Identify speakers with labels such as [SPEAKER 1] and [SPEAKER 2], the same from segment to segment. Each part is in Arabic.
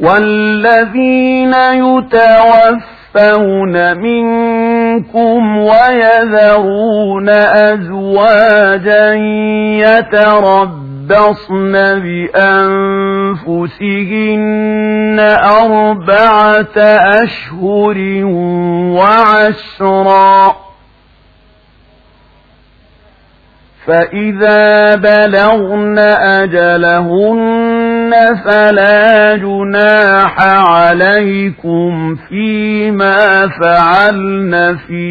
[SPEAKER 1] والذين يتوفون منكم ويذرون أزواجا يتربصن بأنفسهن أربعة أشهر وعشرا فإذا بلغن أجلهن فلا جناح عليكم فيما فعلن في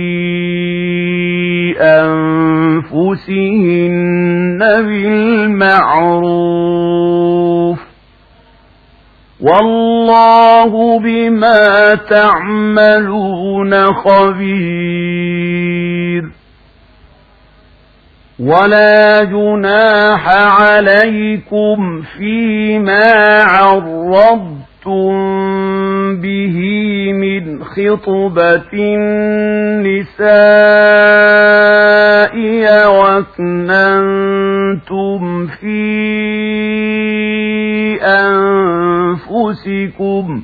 [SPEAKER 1] أنفسهن بالمعروف والله بما تعملون خبير ولا جناح عليكم فيما عرضتم به من خطبة النساء وكننتم في أنفسكم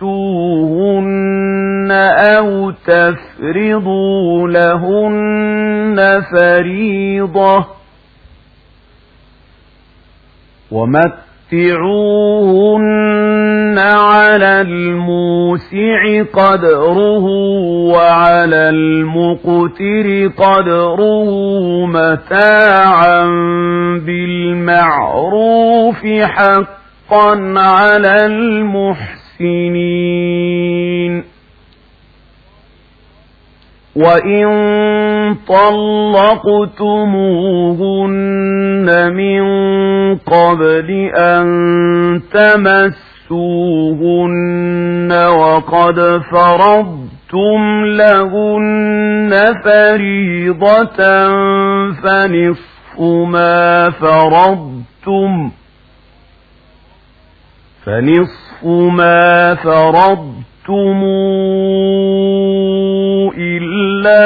[SPEAKER 1] تمسوهن أو تفرضوا لهن فريضة. ومتعوهن على الموسع قدره وعلى المقتر قدره متاعا بالمعروف حقا على المحسن. المحسنين. وإن طلقتموهن من قبل أن تمسوهن وقد فرضتم لهن فريضة فنصف ما فرضتم فنصف ما فرضتم إلا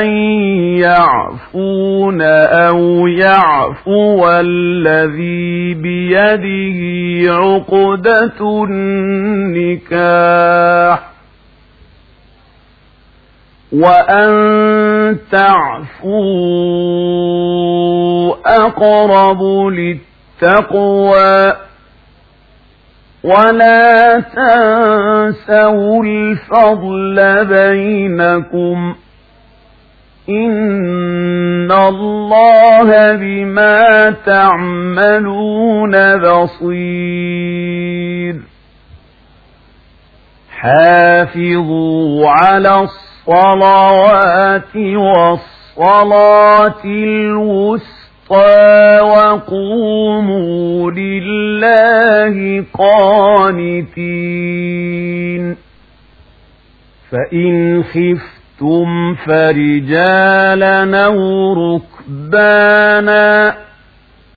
[SPEAKER 1] أن يعفون أو يعفو الذي بيده عقدة النكاح وأن تعفوا أقرب للتقوى ولا تنسوا الفضل بينكم إن الله بما تعملون بصير حافظوا على الصلوات والصلاة الوسطى وقوموا لله قانتين فإن خفتم فرجالا أو ركبانا